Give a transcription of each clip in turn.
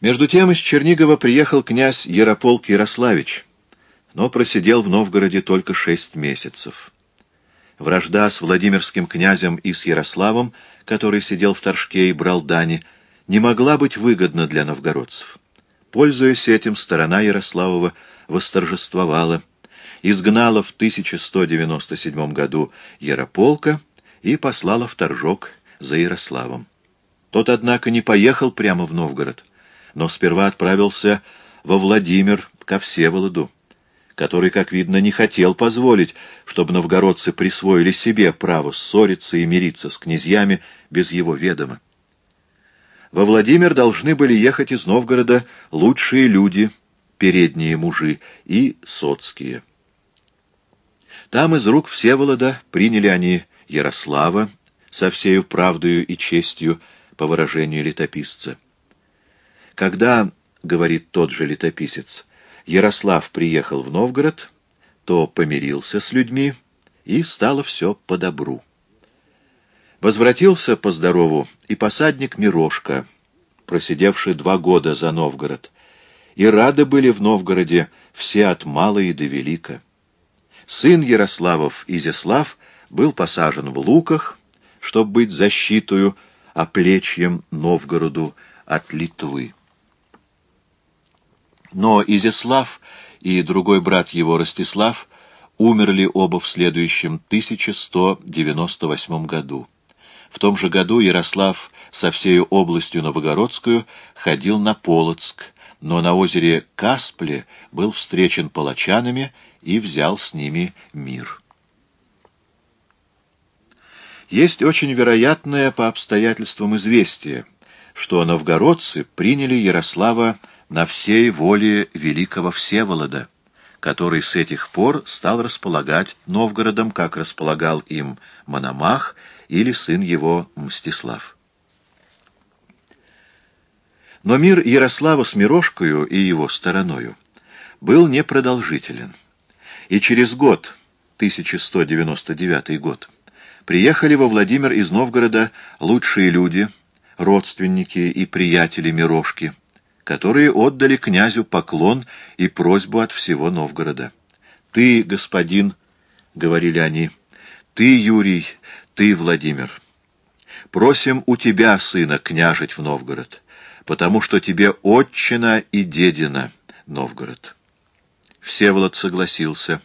Между тем из Чернигова приехал князь Ярополк Ярославич, но просидел в Новгороде только шесть месяцев. Вражда с Владимирским князем и с Ярославом, который сидел в Торжке и брал дани, не могла быть выгодна для новгородцев. Пользуясь этим, сторона Ярославова восторжествовала, изгнала в 1197 году Ярополка и послала в Торжок за Ярославом. Тот, однако, не поехал прямо в Новгород, но сперва отправился во Владимир ко Всеволоду, который, как видно, не хотел позволить, чтобы новгородцы присвоили себе право ссориться и мириться с князьями без его ведома. Во Владимир должны были ехать из Новгорода лучшие люди, передние мужи и соцкие. Там из рук Всеволода приняли они Ярослава со всею правдою и честью, по выражению летописца. Когда, говорит тот же летописец, Ярослав приехал в Новгород, то помирился с людьми, и стало все по добру. Возвратился по здорову и посадник Мирошка, просидевший два года за Новгород, и рады были в Новгороде все от мала и до велика. Сын Ярославов, Изяслав, был посажен в Луках, чтобы быть защитою оплечьем Новгороду от Литвы. Но Изяслав и другой брат его Ростислав умерли оба в следующем 1198 году. В том же году Ярослав со всею областью Новогородскую ходил на Полоцк, но на озере Каспле был встречен палачанами и взял с ними мир. Есть очень вероятное по обстоятельствам известие, что новгородцы приняли Ярослава на всей воле великого Всеволода, который с этих пор стал располагать Новгородом, как располагал им Мономах или сын его Мстислав. Но мир Ярослава с Мирошкою и его стороною был непродолжителен. И через год, 1199 год, приехали во Владимир из Новгорода лучшие люди, родственники и приятели Мирошки, которые отдали князю поклон и просьбу от всего Новгорода. «Ты, господин, — говорили они, — ты, Юрий, ты, Владимир, просим у тебя, сына, княжить в Новгород, потому что тебе отчина и дедина Новгород». Всеволод согласился,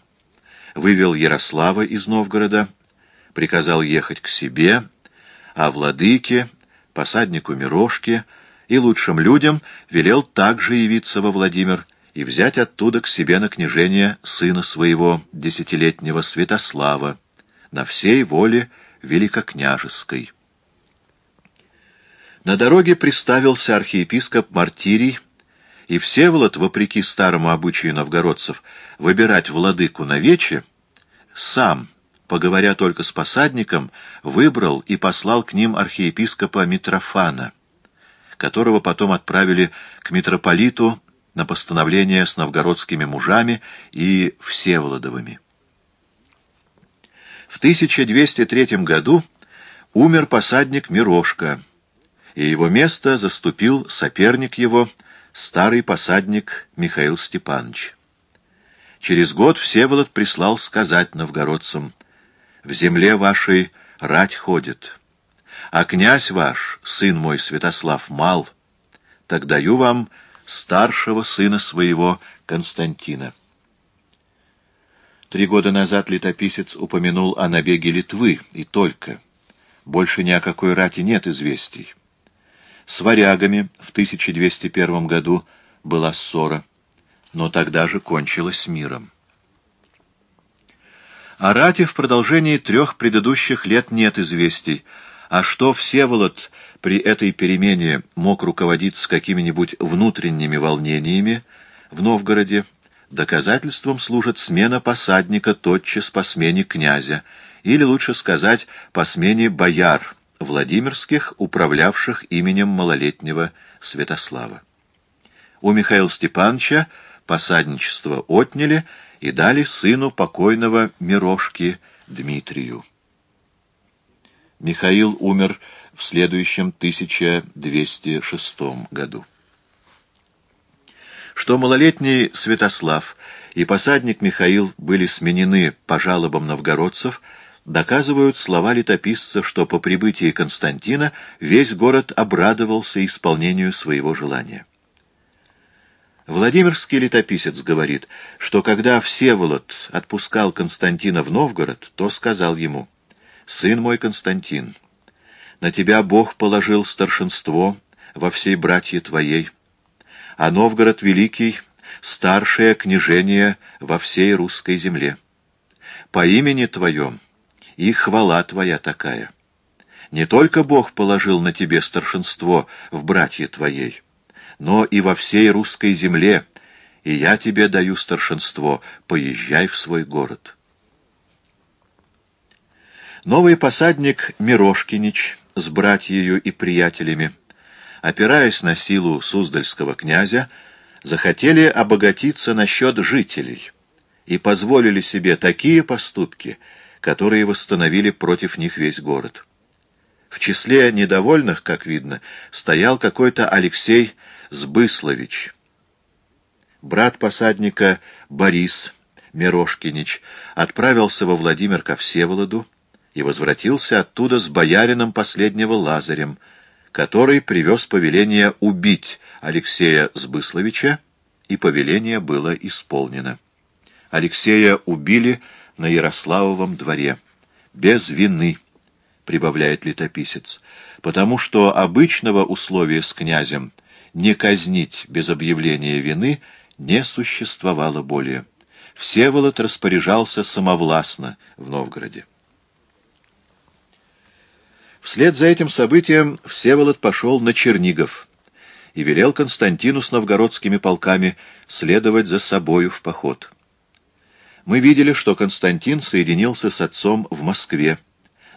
вывел Ярослава из Новгорода, приказал ехать к себе, а владыке, посаднику Мирошке и лучшим людям велел также явиться во Владимир и взять оттуда к себе на княжение сына своего десятилетнего Святослава на всей воле великокняжеской. На дороге приставился архиепископ Мартирий, и Всеволод, вопреки старому обычаю новгородцев, выбирать владыку на вече, сам, поговоря только с посадником, выбрал и послал к ним архиепископа Митрофана, которого потом отправили к митрополиту на постановление с новгородскими мужами и Всеволодовыми. В 1203 году умер посадник Мирошка, и его место заступил соперник его, старый посадник Михаил Степанович. Через год Всеволод прислал сказать новгородцам — в земле вашей рать ходит, а князь ваш, сын мой Святослав, мал, так даю вам старшего сына своего Константина. Три года назад летописец упомянул о набеге Литвы, и только. Больше ни о какой рати нет известий. С варягами в 1201 году была ссора, но тогда же кончилась миром. О рате в продолжении трех предыдущих лет нет известий, а что Всеволод при этой перемене мог руководиться какими-нибудь внутренними волнениями в Новгороде, доказательством служит смена посадника тотчас по смене князя, или, лучше сказать, по смене бояр Владимирских, управлявших именем малолетнего Святослава. У Михаила Степановича посадничество отняли, и дали сыну покойного Мирошки Дмитрию. Михаил умер в следующем 1206 году. Что малолетний Святослав и посадник Михаил были сменены по жалобам новгородцев, доказывают слова летописца, что по прибытии Константина весь город обрадовался исполнению своего желания. Владимирский летописец говорит, что когда Всеволод отпускал Константина в Новгород, то сказал ему, «Сын мой Константин, на тебя Бог положил старшинство во всей братье твоей, а Новгород Великий — старшее княжение во всей русской земле. По имени твоем и хвала твоя такая. Не только Бог положил на тебе старшинство в братье твоей, но и во всей русской земле, и я тебе даю старшинство, поезжай в свой город». Новый посадник Мирошкинич с братьею и приятелями, опираясь на силу Суздальского князя, захотели обогатиться насчет жителей и позволили себе такие поступки, которые восстановили против них весь город. В числе недовольных, как видно, стоял какой-то Алексей Сбыслович. Брат посадника Борис Мирошкинич отправился во Владимир ко Всеволоду и возвратился оттуда с боярином последнего Лазарем, который привез повеление убить Алексея Сбысловича, и повеление было исполнено. Алексея убили на Ярославовом дворе, без вины, прибавляет летописец, потому что обычного условия с князем не казнить без объявления вины не существовало более. Всеволод распоряжался самовластно в Новгороде. Вслед за этим событием Всеволод пошел на Чернигов и велел Константину с новгородскими полками следовать за собою в поход. Мы видели, что Константин соединился с отцом в Москве,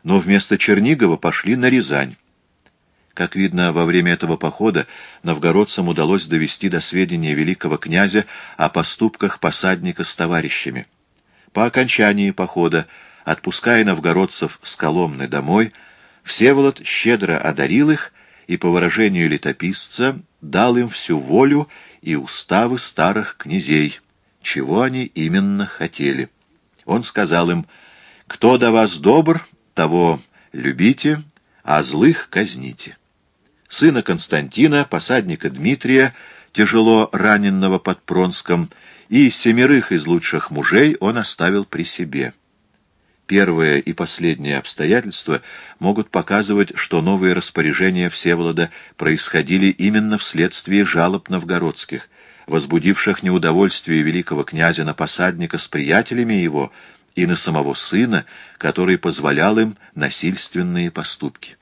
но вместо Чернигова пошли на Рязань. Как видно, во время этого похода новгородцам удалось довести до сведения великого князя о поступках посадника с товарищами. По окончании похода, отпуская новгородцев с Коломны домой, Всеволод щедро одарил их и, по выражению летописца, дал им всю волю и уставы старых князей, чего они именно хотели. Он сказал им, «Кто до вас добр, того любите, а злых казните». Сына Константина, посадника Дмитрия, тяжело раненного под Пронском, и семерых из лучших мужей он оставил при себе. Первое и последнее обстоятельства могут показывать, что новые распоряжения Всеволода происходили именно вследствие жалоб новгородских, возбудивших неудовольствие великого князя на посадника с приятелями его и на самого сына, который позволял им насильственные поступки.